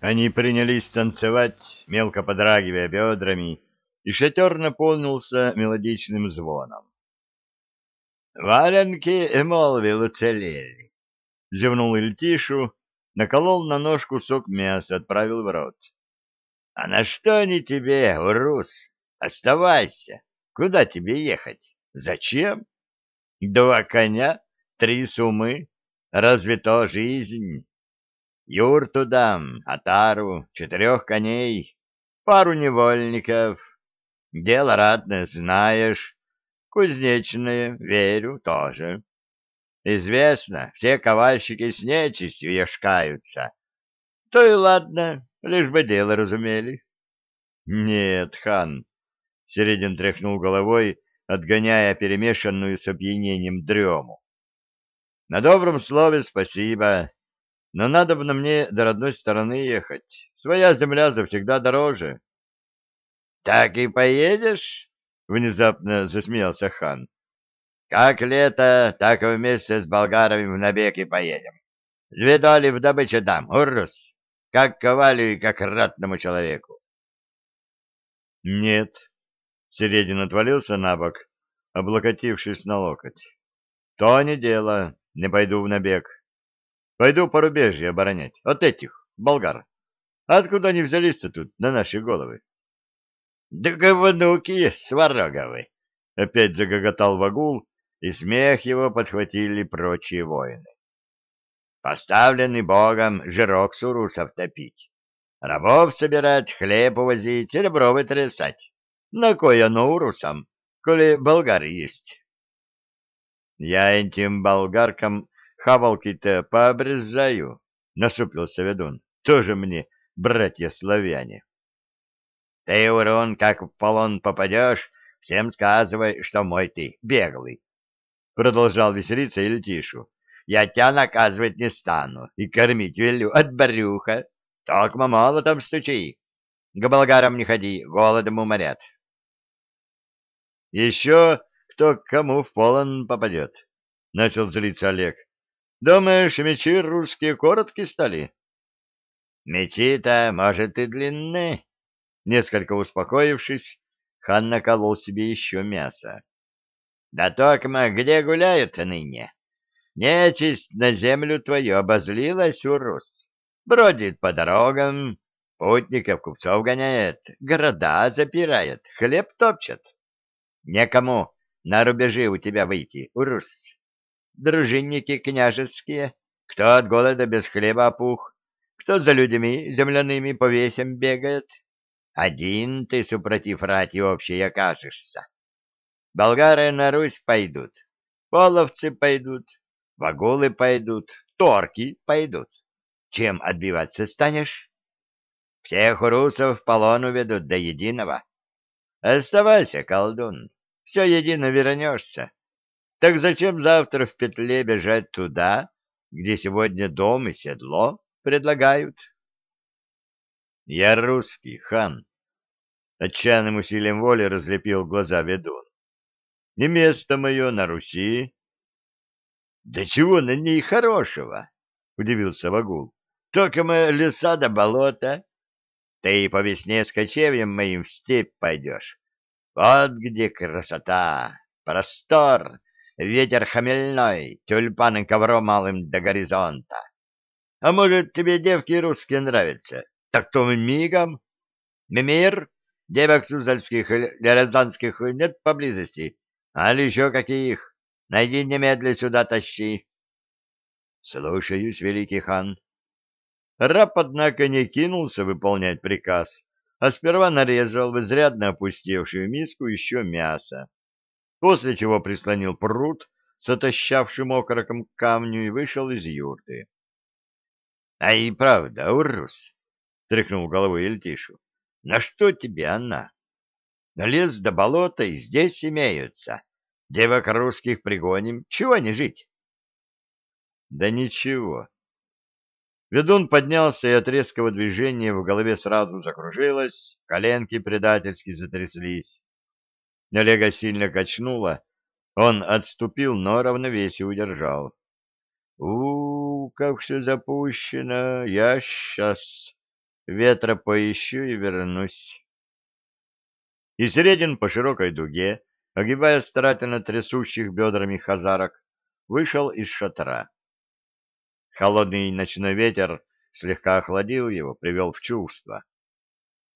Они принялись танцевать, мелко подрагивая бедрами, и шатер наполнился мелодичным звоном. «Валенки, молвил, уцелели!» — зевнул Ильтишу, наколол на нож кусок мяса, отправил в рот. «А на что они тебе, урус? Оставайся! Куда тебе ехать? Зачем? Два коня, три сумы. Разве то жизнь?» Юрту дам, отару, четырех коней, пару невольников. Дело радное знаешь, кузнечное, верю, тоже. Известно, все ковальщики с нечистью яшкаются. То и ладно, лишь бы дело разумели. Нет, хан, Середин тряхнул головой, отгоняя перемешанную с опьянением дрему. На добром слове спасибо. Но надо бы на мне до родной стороны ехать. Своя земля завсегда дороже. — Так и поедешь? — внезапно засмеялся хан. — Как лето, так и вместе с болгарами в набег и поедем. Две доли в добыче дам, урус, как ковалю и как ратному человеку. — Нет. Середин отвалился на бок, облокотившись на локоть. — То не дело, не пойду в набег. Пойду порубежье оборонять. От этих, болгар. Откуда они взялись-то тут, на наши головы? — Да говнуки свароговы! — опять загоготал Вагул, и смех его подхватили прочие воины. — Поставленный богом жирок сурусов топить, рабов собирать, хлеб увозить, серебро вытрясать. На кой оно урусам, коли болгары есть? Я этим болгаркам хавалки-то пообрезаю, — насупился ведун. — Тоже мне братья-славяне. — Ты, урон, как в полон попадешь, всем сказывай, что мой ты, беглый. Продолжал веселиться Ильтишу. Я тебя наказывать не стану и кормить велю от брюха. Так мало там стучи. К болгарам не ходи, голодом уморят. Еще кто к кому в полон попадет, — начал злиться Олег. Думаешь, мечи русские короткие стали? Мечи-то, может, и длинны. Несколько успокоившись, хан наколол себе еще мясо. Да токма, где гуляют ныне? Нечисть на землю твою обозлилась, урус. Бродит по дорогам, путников, купцов гоняет, города запирает, хлеб топчет. Некому на рубежи у тебя выйти, урус дружинники княжеские, кто от голода без хлеба опух, кто за людьми земляными по весям бегает. Один ты, супротив рати общей, окажешься. Болгары на Русь пойдут, половцы пойдут, вагулы пойдут, торки пойдут. Чем отбиваться станешь? Всех русов в полон уведут до единого. Оставайся, колдун, все едино вернешься. Так зачем завтра в петле бежать туда, где сегодня дом и седло предлагают? Я русский, хан. Отчаянным усилием воли разлепил глаза ведун. И место мое на Руси. Да чего на ней хорошего? Удивился Вагул. Только мы леса до болота. Ты по весне с кочевьем моим в степь пойдешь. Вот где красота, простор ветер хмельной, тюльпаны ковром малым до горизонта. А может, тебе девки русские нравятся? Так то мигом. Мимир, девок сузальских или рязанских нет поблизости. А ли еще каких? Найди немедля сюда тащи. Слушаюсь, великий хан. Раб, однако, не кинулся выполнять приказ, а сперва нарезал в изрядно опустевшую миску еще мясо после чего прислонил пруд с отощавшим окороком к камню и вышел из юрты. — А и правда, Урус, — тряхнул головой Эльтишу, — на что тебе она? Лес до болота и здесь имеются. Девок русских пригоним, чего не жить? — Да ничего. Ведун поднялся, и от резкого движения в голове сразу закружилось, коленки предательски затряслись. Олега сильно качнуло, он отступил, но равновесие удержал. у, как все запущено, я сейчас... ветра поищу и вернусь. И Середин по широкой дуге, огибая старательно трясущих бедрами хазарок, вышел из шатра. Холодный ночной ветер слегка охладил его, привел в чувство.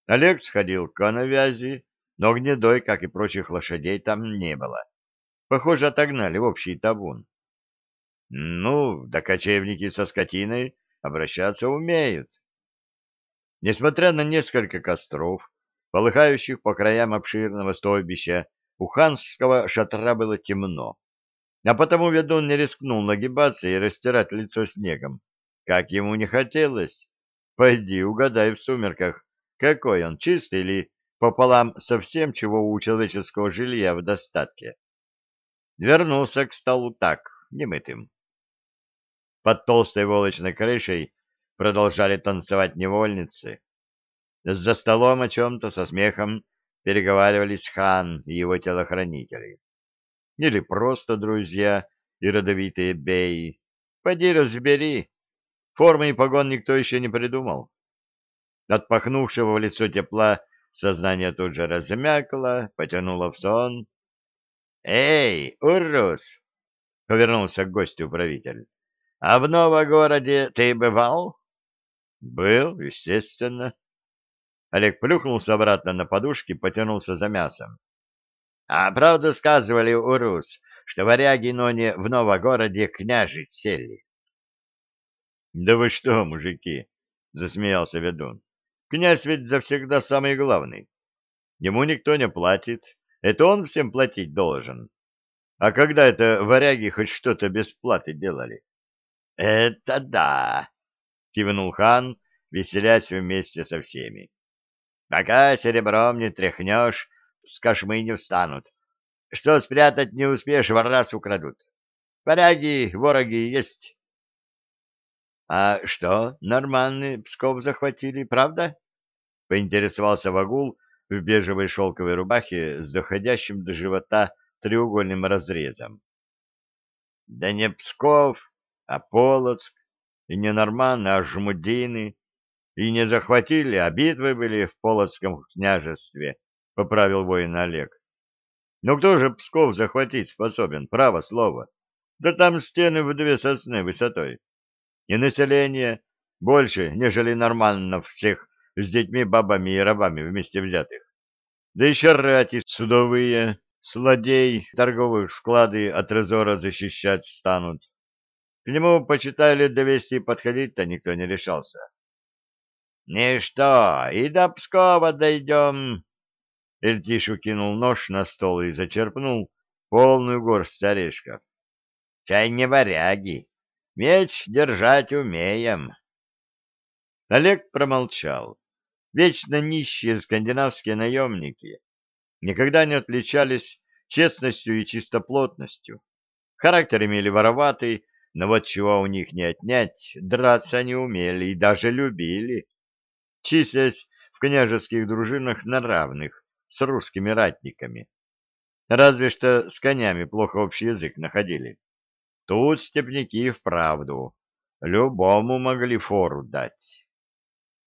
Олег сходил к коновязи, но гнедой, как и прочих лошадей, там не было. Похоже, отогнали в общий табун. Ну, да кочевники со скотиной обращаться умеют. Несмотря на несколько костров, полыхающих по краям обширного стойбища, у ханского шатра было темно. А потому ведун не рискнул нагибаться и растирать лицо снегом, как ему не хотелось. Пойди, угадай в сумерках, какой он, чистый или пополам со всем, чего у человеческого жилья в достатке. Вернулся к столу так, немытым. Под толстой волочной крышей продолжали танцевать невольницы. За столом о чем-то со смехом переговаривались хан и его телохранители. Или просто друзья и родовитые беи. Поди разбери. Формы и погон никто еще не придумал. От пахнувшего в лицо тепла сознание тут же размякло, потянуло в сон. — Эй, Урус! — повернулся к гостю правитель. — А в Новогороде ты бывал? — Был, естественно. Олег плюхнулся обратно на подушки, потянулся за мясом. — А правда сказывали, Урус, что варяги ноне в Новогороде княжить сели? — Да вы что, мужики! — засмеялся ведун. — Князь ведь завсегда самый главный. Ему никто не платит, это он всем платить должен. А когда это варяги хоть что-то без платы делали? — Это да! — кивнул хан, веселясь вместе со всеми. — Пока серебром не тряхнешь, с кошмы не встанут. Что спрятать не успеешь, в раз украдут. Варяги, вороги есть. — А что, нормальный Псков захватили, правда? — поинтересовался Вагул, в бежевой шелковой рубахе с доходящим до живота треугольным разрезом. Да не Псков, а Полоцк, и не Норманы, а Жмудины, и не захватили, а битвы были в Полоцком княжестве, — поправил воин Олег. Но кто же Псков захватить способен, право слово? Да там стены в две сосны высотой. И население больше, нежели нормально всех с детьми, бабами и рабами вместе взятых. Да еще рати судовые, сладей торговых склады от резора защищать станут. К нему, почитай, лет двести подходить-то никто не решался. — Ничто, и до Пскова дойдем. Эльтишу кинул нож на стол и зачерпнул полную горсть орешков. — Чай не варяги. Меч держать умеем. Олег промолчал. Вечно нищие скандинавские наемники никогда не отличались честностью и чистоплотностью. Характер имели вороватый, но вот чего у них не отнять, драться они умели и даже любили, числясь в княжеских дружинах на равных с русскими ратниками. Разве что с конями плохо общий язык находили. Тут степняки вправду любому могли фору дать.